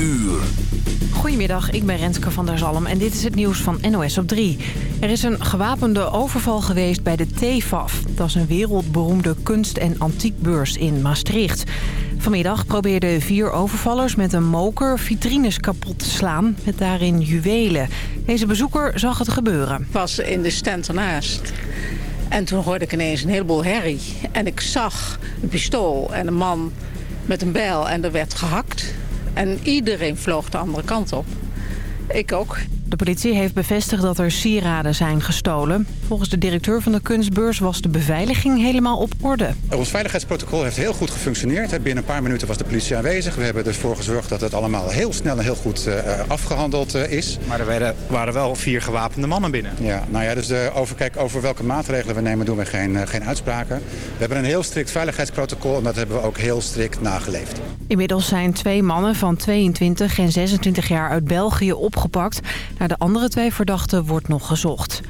uur. Goedemiddag, ik ben Renske van der Zalm en dit is het nieuws van NOS op 3. Er is een gewapende overval geweest bij de TFAF. Dat is een wereldberoemde kunst- en antiekbeurs in Maastricht. Vanmiddag probeerden vier overvallers met een moker vitrines kapot te slaan... met daarin juwelen. Deze bezoeker zag het gebeuren. Ik was in de stand ernaast. En toen hoorde ik ineens een heleboel herrie. En ik zag een pistool en een man met een bijl en er werd gehakt. En iedereen vloog de andere kant op. Ik ook. De politie heeft bevestigd dat er sieraden zijn gestolen. Volgens de directeur van de kunstbeurs was de beveiliging helemaal op orde. Ons veiligheidsprotocol heeft heel goed gefunctioneerd. Binnen een paar minuten was de politie aanwezig. We hebben ervoor gezorgd dat het allemaal heel snel en heel goed uh, afgehandeld uh, is. Maar er waren, waren, wel vier gewapende mannen binnen. Ja, nou ja, dus de, over, kijk, over welke maatregelen we nemen doen we geen, uh, geen uitspraken. We hebben een heel strikt veiligheidsprotocol en dat hebben we ook heel strikt nageleefd. Inmiddels zijn twee mannen van 22 en 26 jaar uit België opgepakt. Naar de andere twee verdachten wordt nog gezocht.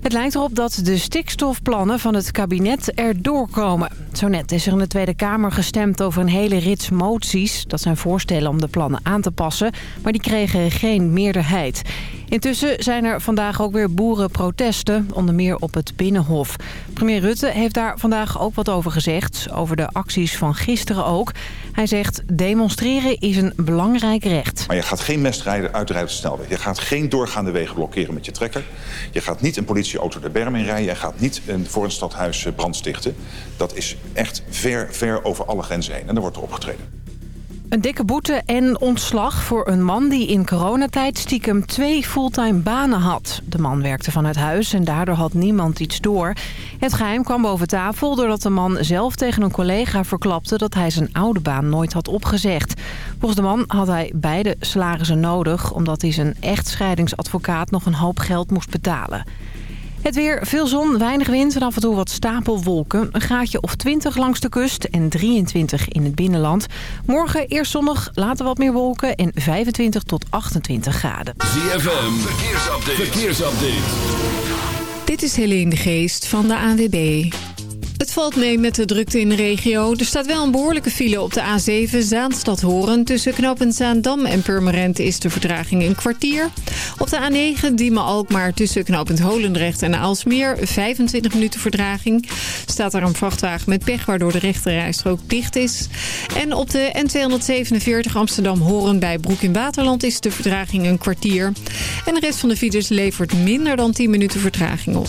Het lijkt erop dat de stikstofplannen van het kabinet erdoor komen. Zo net is er in de Tweede Kamer gestemd over een hele rits moties. Dat zijn voorstellen om de plannen aan te passen, maar die kregen geen meerderheid. Intussen zijn er vandaag ook weer boerenprotesten, onder meer op het Binnenhof. Premier Rutte heeft daar vandaag ook wat over gezegd, over de acties van gisteren ook. Hij zegt, demonstreren is een belangrijk recht. Maar je gaat geen mest rijden, uitrijden op de snelweg. Je gaat geen doorgaande wegen blokkeren met je trekker. Je gaat niet een politieauto de berm in rijden. Je gaat niet een, voor een stadhuis brand stichten. Dat is echt ver, ver over alle grenzen heen. En daar wordt er opgetreden. Een dikke boete en ontslag voor een man die in coronatijd stiekem twee fulltime banen had. De man werkte vanuit huis en daardoor had niemand iets door. Het geheim kwam boven tafel doordat de man zelf tegen een collega verklapte dat hij zijn oude baan nooit had opgezegd. Volgens de man had hij beide salarissen nodig omdat hij zijn echtscheidingsadvocaat nog een hoop geld moest betalen. Het weer, veel zon, weinig wind en af en toe wat stapelwolken. Een graadje of 20 langs de kust en 23 in het binnenland. Morgen eerst zonnig, later wat meer wolken en 25 tot 28 graden. ZFM, verkeersupdate. verkeersupdate. Dit is Helene de Geest van de ANWB. Het valt mee met de drukte in de regio. Er staat wel een behoorlijke file op de A7 Zaanstad-Horen. Tussen knooppunt Zaandam en Purmerend is de vertraging een kwartier. Op de A9 Diemen-Alkmaar tussen knooppunt Holendrecht en Aalsmeer. 25 minuten vertraging. Staat daar een vrachtwagen met pech waardoor de rechterrijstrook dicht is. En op de N247 Amsterdam-Horen bij Broek in Waterland is de vertraging een kwartier. En de rest van de files levert minder dan 10 minuten vertraging op.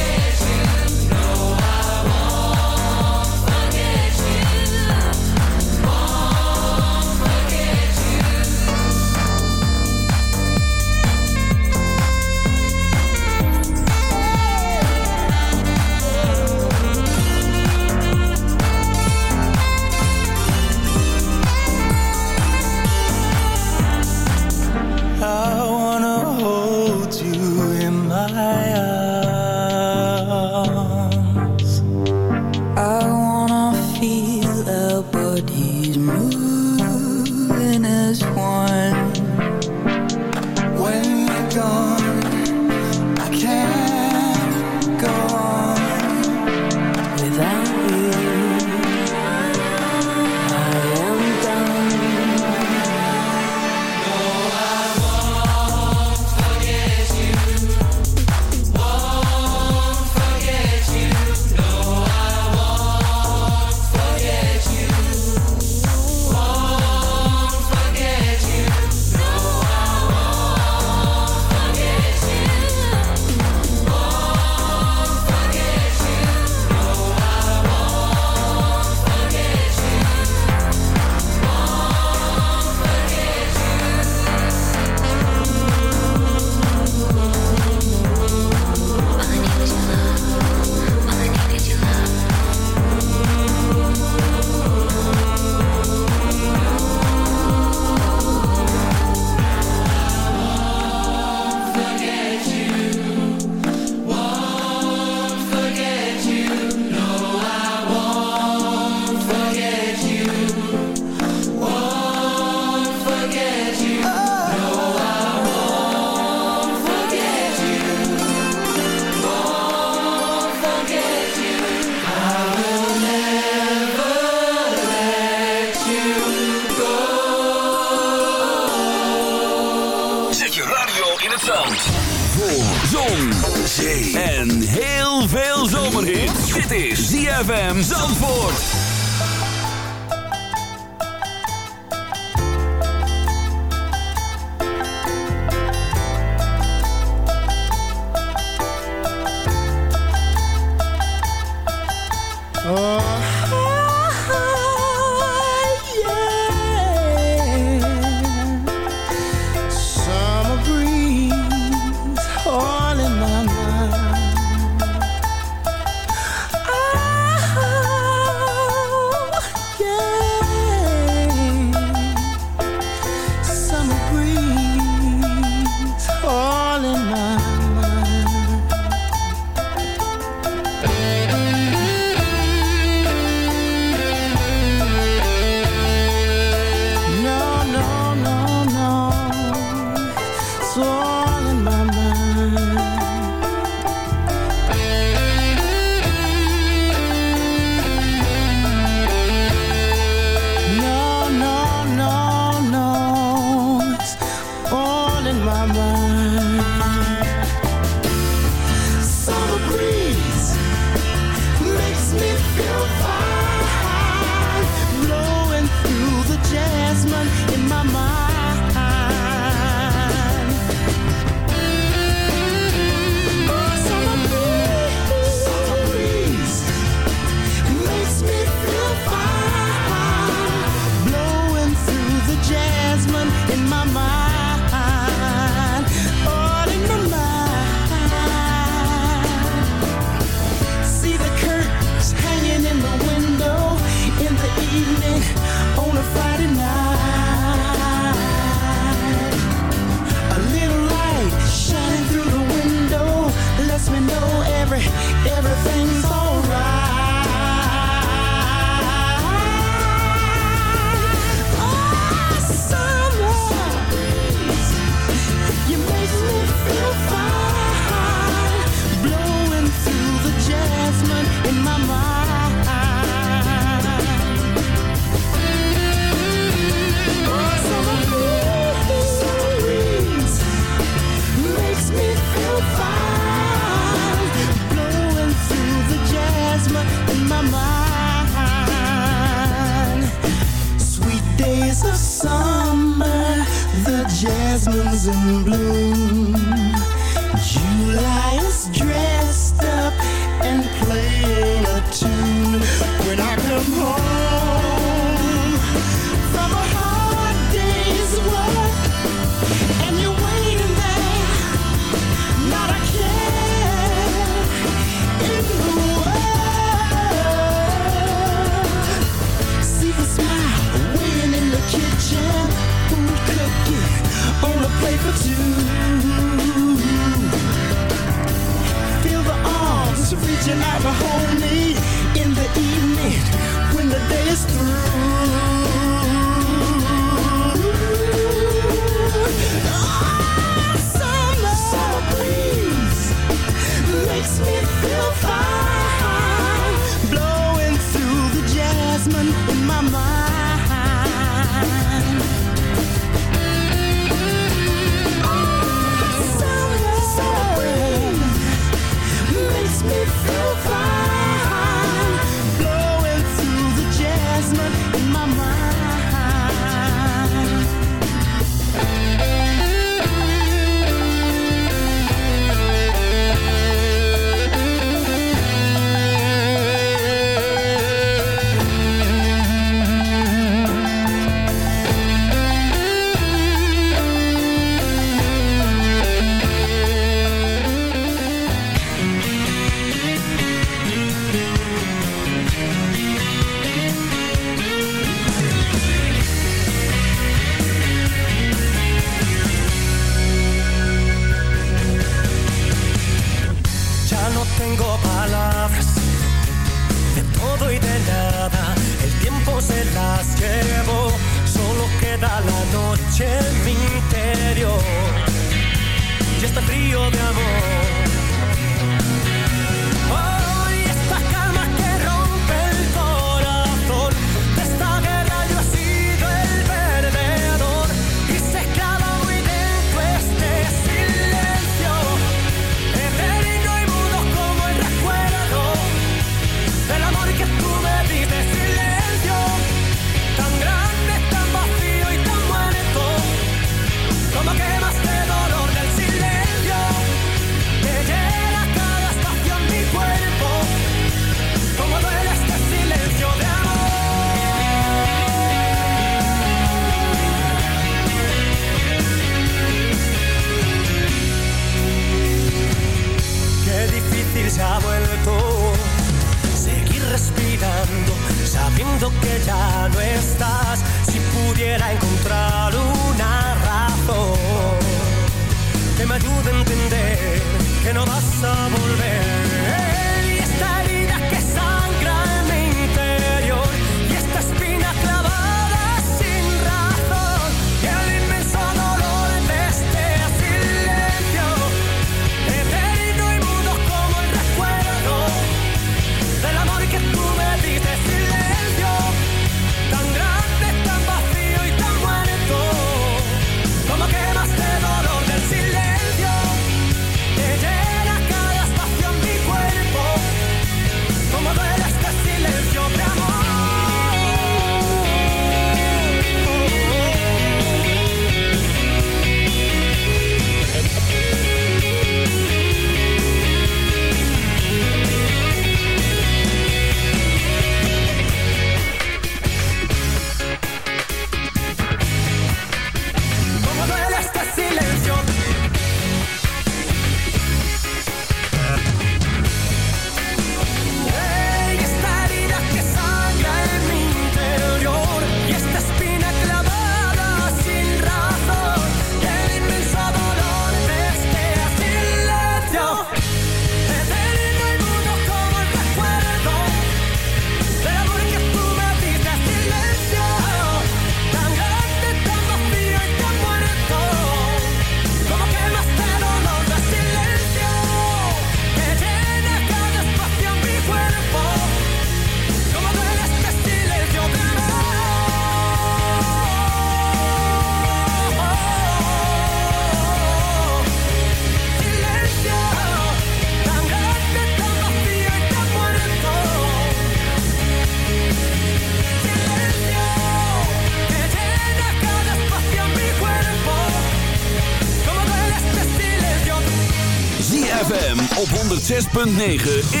106.9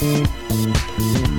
Música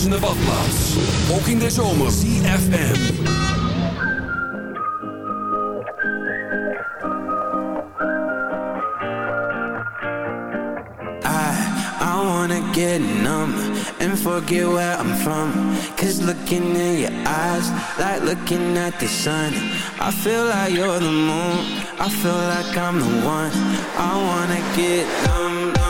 bruisende badplaats. Ook in de zomer. CFM. I, I wanna get numb and forget where I'm from. Cause looking in your eyes, like looking at the sun. I feel like you're the moon, I feel like I'm the one. I wanna get numb, numb,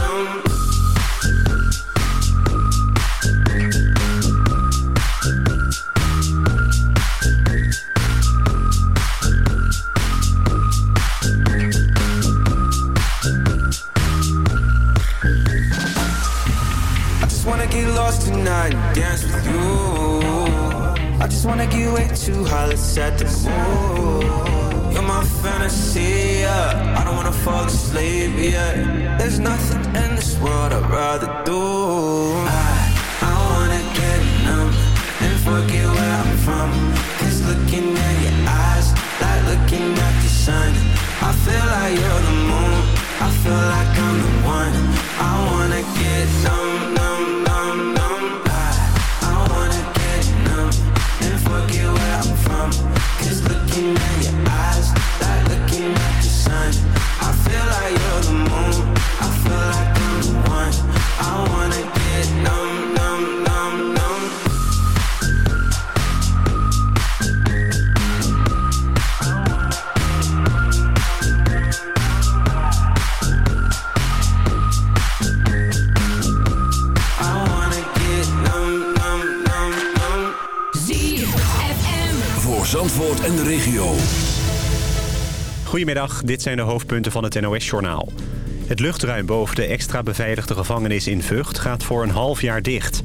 fall asleep, yeah. There's nothing in this world I'd rather do. Goedemiddag, dit zijn de hoofdpunten van het NOS-journaal. Het luchtruim boven de extra beveiligde gevangenis in Vught gaat voor een half jaar dicht.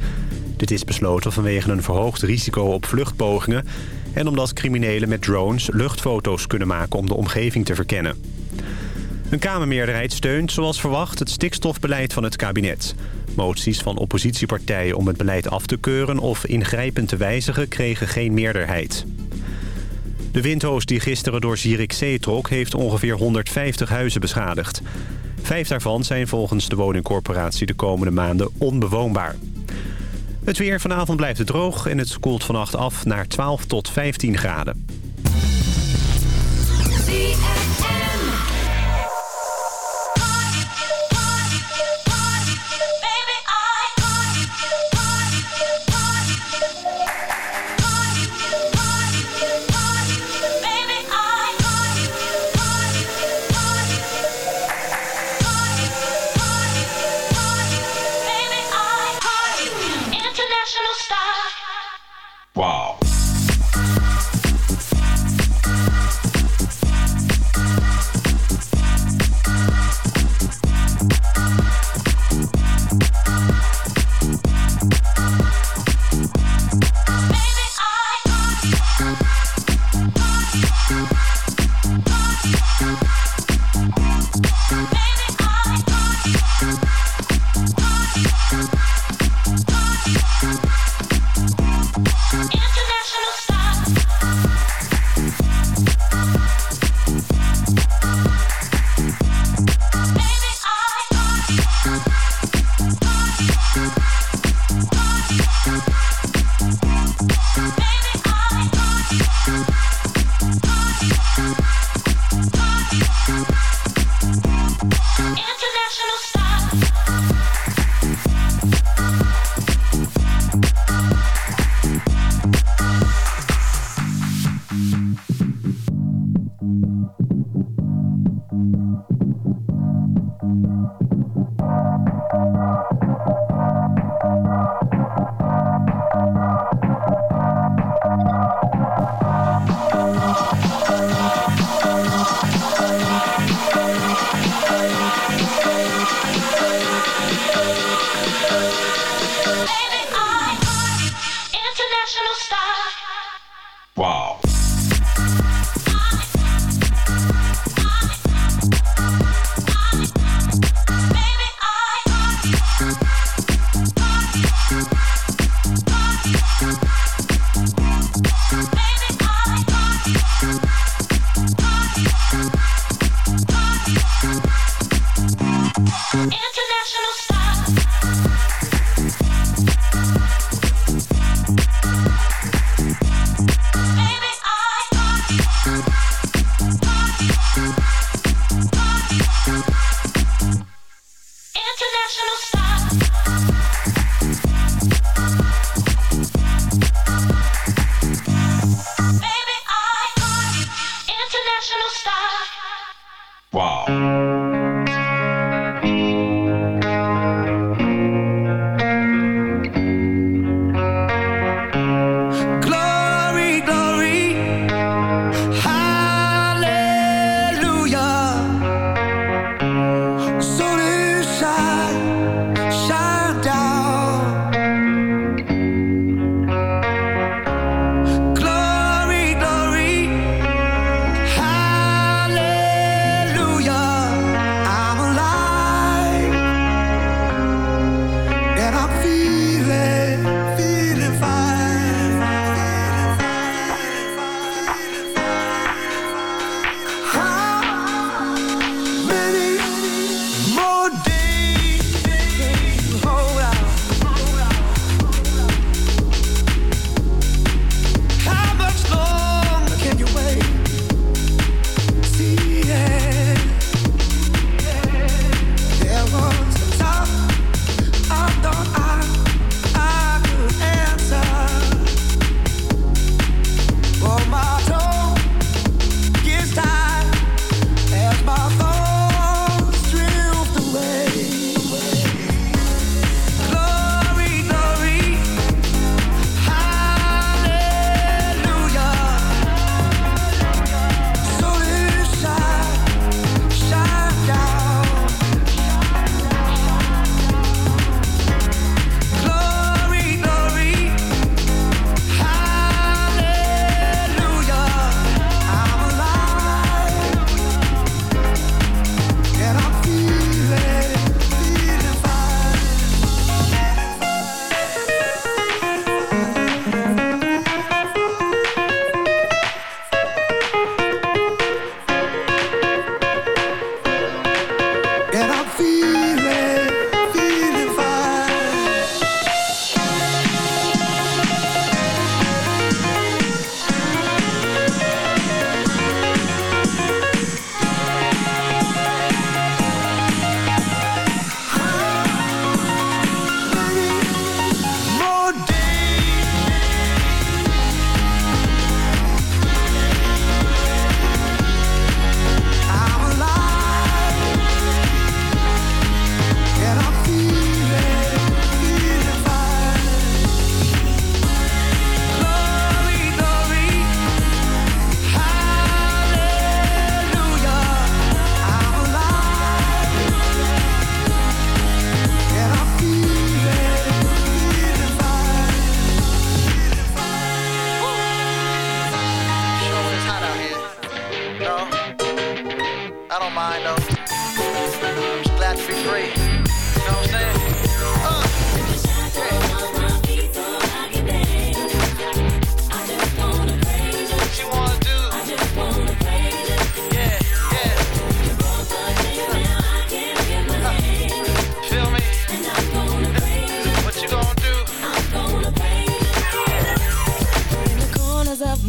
Dit is besloten vanwege een verhoogd risico op vluchtpogingen... en omdat criminelen met drones luchtfoto's kunnen maken om de omgeving te verkennen. Een Kamermeerderheid steunt, zoals verwacht, het stikstofbeleid van het kabinet. Moties van oppositiepartijen om het beleid af te keuren of ingrijpend te wijzigen kregen geen meerderheid. De windhoos die gisteren door Zierikzee trok... heeft ongeveer 150 huizen beschadigd. Vijf daarvan zijn volgens de woningcorporatie de komende maanden onbewoonbaar. Het weer vanavond blijft het droog en het koelt vannacht af naar 12 tot 15 graden.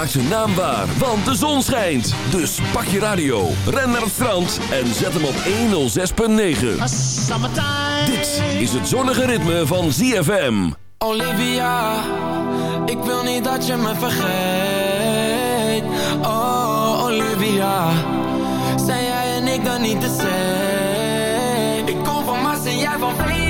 Maak zijn naam waar, want de zon schijnt. Dus pak je radio, ren naar het strand en zet hem op 106.9. Dit is het zonnige ritme van ZFM. Olivia, ik wil niet dat je me vergeet. Oh, Olivia, zijn jij en ik dan niet de same? Ik kom van Mars en jij van Venus.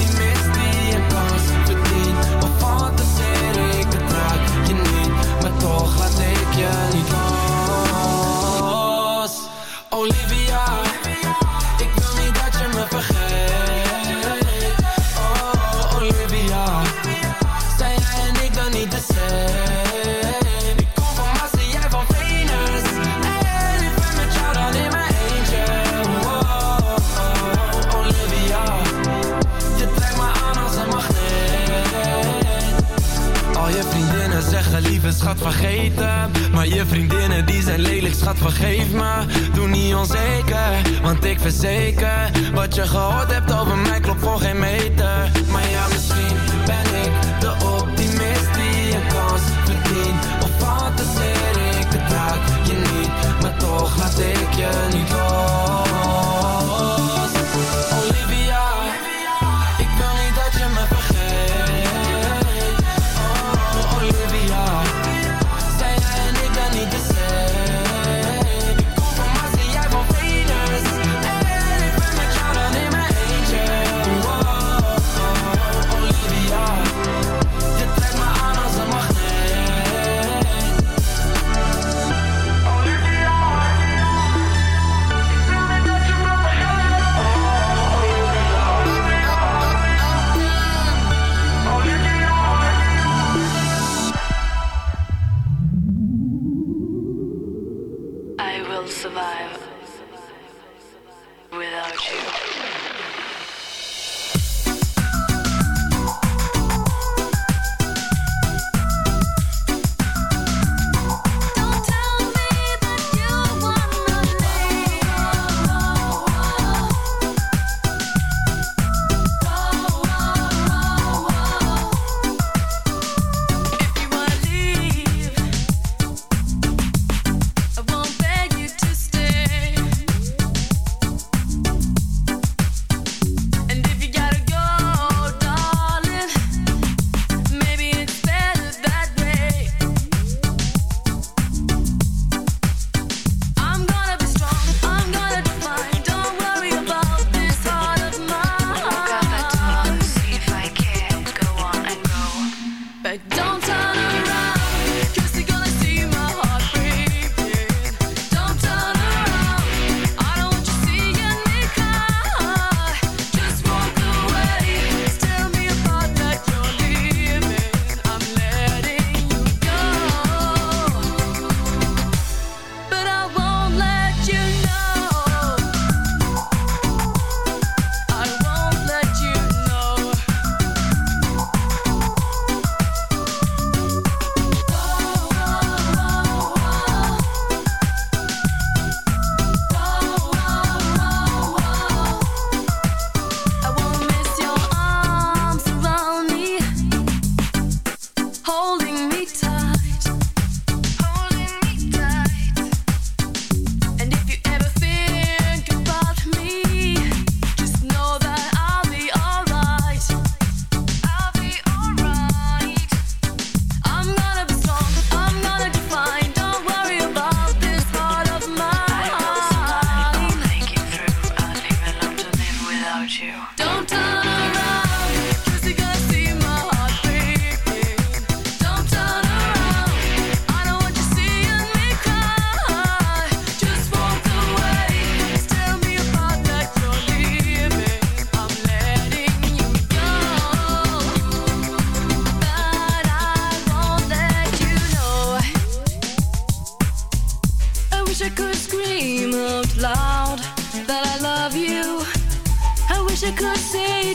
laat ik je want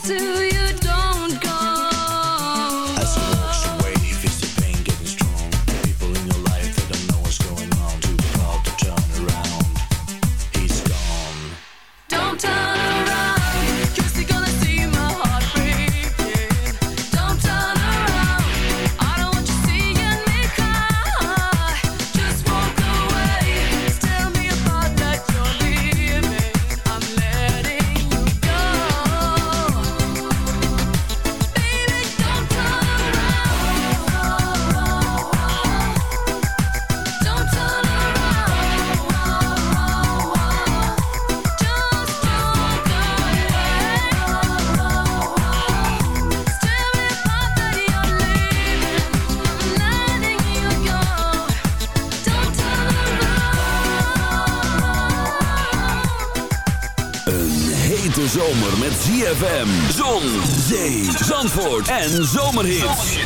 to En Zomerhits.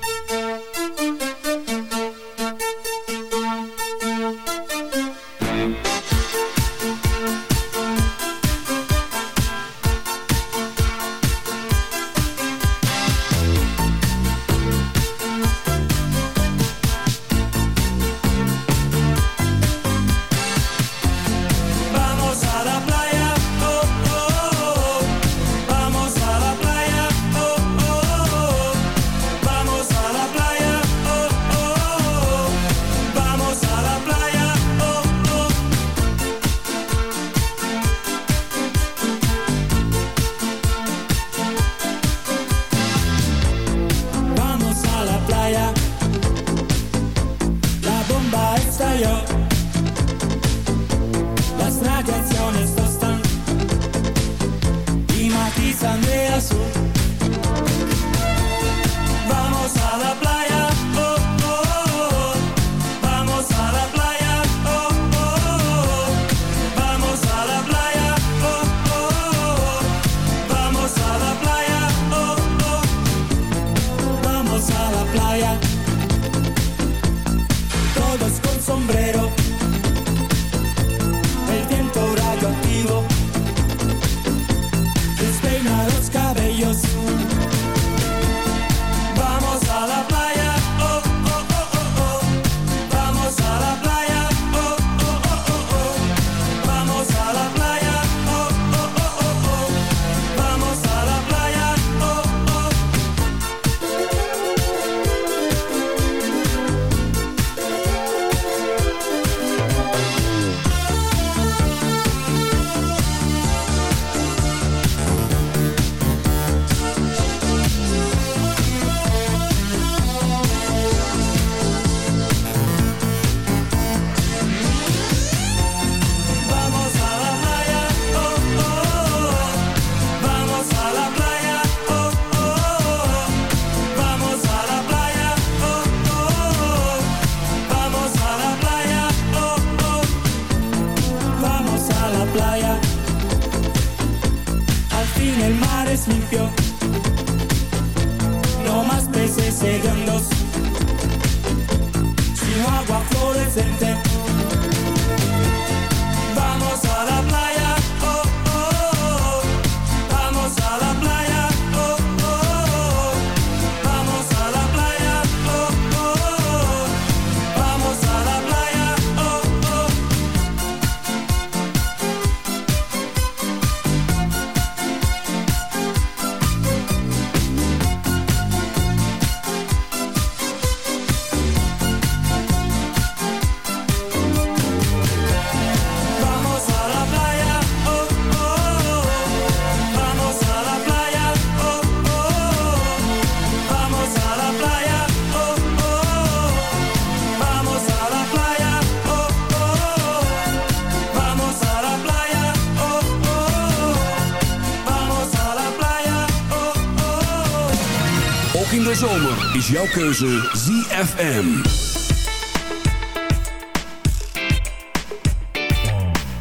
is jouw keuze ZFM.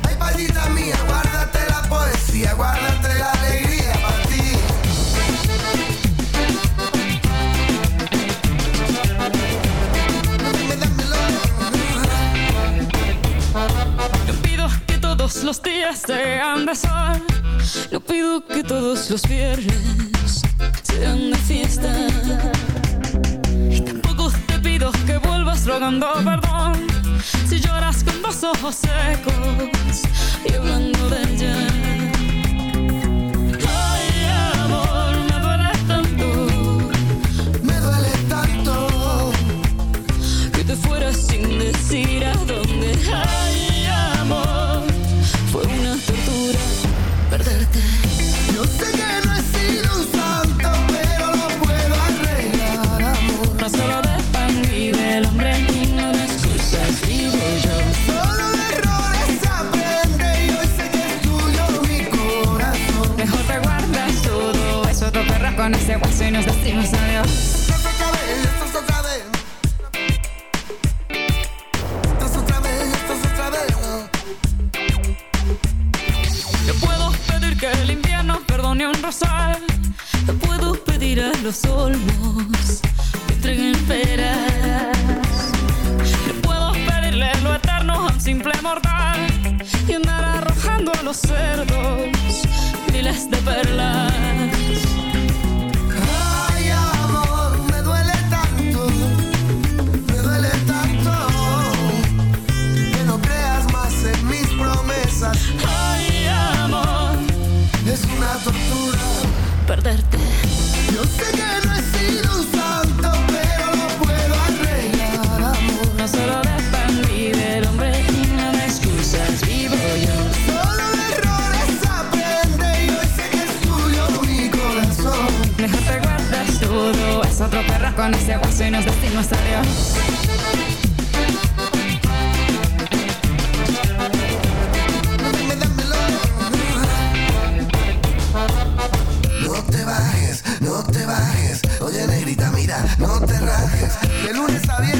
Ay, palita mía, guárdate la poesía, guárdate la alegría para ti. Pido que todos los días sean ande sol. Yo pido que todos los viernes simple mortal y andar arrojando a los cerdos miles de perlas. con ese vaso y nos destino hasta Dios. No te bajes, no te bajes, oye negrita mira, no te rajes, de lunes a viernes